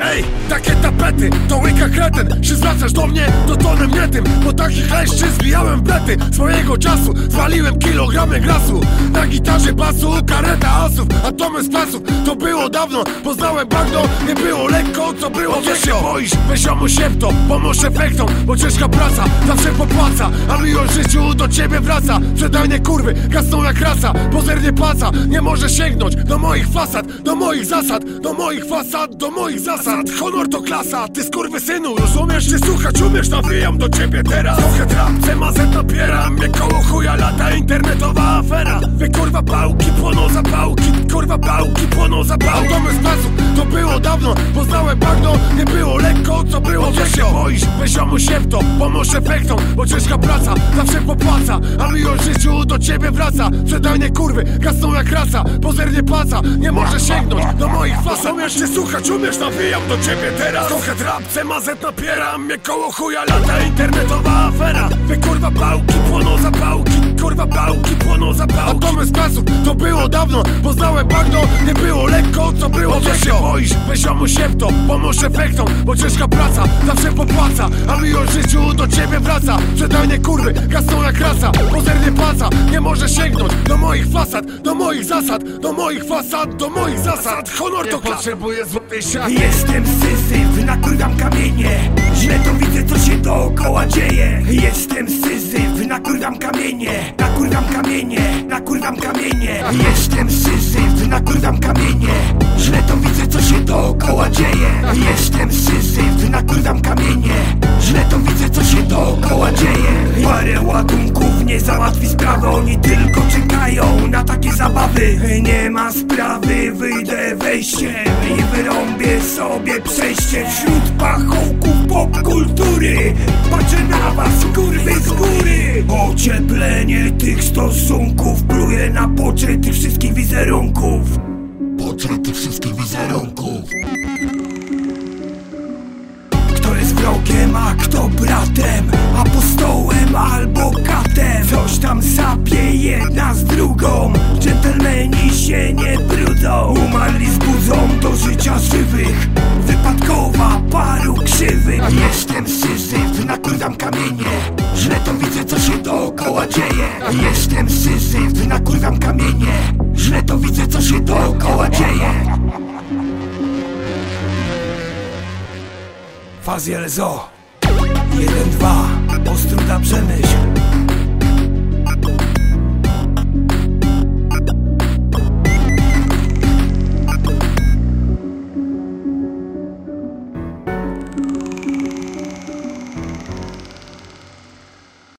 Ej, takie tapety, to łyka kretyn Czy zwracasz do mnie, to tonem nie tym. Po takich leszczy zbijałem blety Swojego czasu zwaliłem kilogramy grasu gitarze basu, kareta asów Atomy z pleców, to było dawno Poznałem bagno, nie było lekko Co było wiesz się boisz, weź omu siepto Pomóż efektom, bo ciężka praca Zawsze popłaca, a miłość w życiu do ciebie wraca. Przedajne kurwy, gasną jak rasa Pozernie płaca, nie może sięgnąć Do moich fasad, do moich zasad Do moich fasad, do moich zasad. Honor to klasa, ty synu Rozumiesz, czy słuchać umiesz, nawijam do ciebie teraz. Trochę trap, CMZ napiera Mnie koło chuja lata internetowa afera kurwa pałki, płoną zapałki Kurwa pałki, płoną zapałki Domy z placu, to było dawno Poznałem bagno, nie było lekko Co było, wiesz się boisz, weź omu siepto Pomóż efektom, bo ciężka praca Zawsze popłaca, a miłość w życiu do ciebie wraca. Przedajne kurwy, gasną jak rasa Pozernie płaca, nie może sięgnąć Do moich flas, umiesz się słuchać, umiesz nawijam do ciebie teraz. Trochę trap, CMZ napiera Mnie koło chuja lata. Internetowa afera Wy kurwa pałki, płoną zapałki Kurwa pałki, płoną było dawno Poznałem bagno, nie było lekko Co było, wiesz się boisz, weź omu siepto Pomóż efektom, bo ciężka praca Zawsze popłaca, a miłość w życiu do ciebie wraca. Przedajne kurwy, gasną jak rasa Pozernie płaca, nie może sięgnąć Do moich fasad, do moich zasad Do moich fasad, do moich zasad. Honor to klasa Potrzebuję złotej siatki. Jestem syzyf, nakurwam kamienie. Źle to widzę co się dookoła dzieje. Jestem syzyf, nakurwam kamienie Nakurwam kamienie, nakurwam kamienie. Jestem syzyf, nakurwam kamienie. Źle to widzę co się dookoła dzieje. Jestem syzyf, nakurwam kamienie. Źle to widzę co się dookoła dzieje. Parę ładunków nie załatwi sprawy Oni tylko czekają na takie zabawy. Nie ma sprawy, wyjdę wejściem I wyrąbię sobie przejście Wśród pachołków popkultury. Patrzę na was kurwy z góry. Ocieplenie tych stosunków Pluje na poczet tych wszystkich wizerunków. Poczet tych wszystkich wizerunków. Kto jest wrogiem, a kto bratem? Apostołem albo katem? Coś tam sapie jedna z drugą. Dżentelmeni się nie brudzą. Umarli zbudzą do życia żywych nakurwam kamienie. Źle to widzę co się dookoła dzieje. Jestem syzyf, nakurwam kamienie. Źle to widzę co się dookoła dzieje. Faziel Zo. 1-2 Ostruda Przemyśl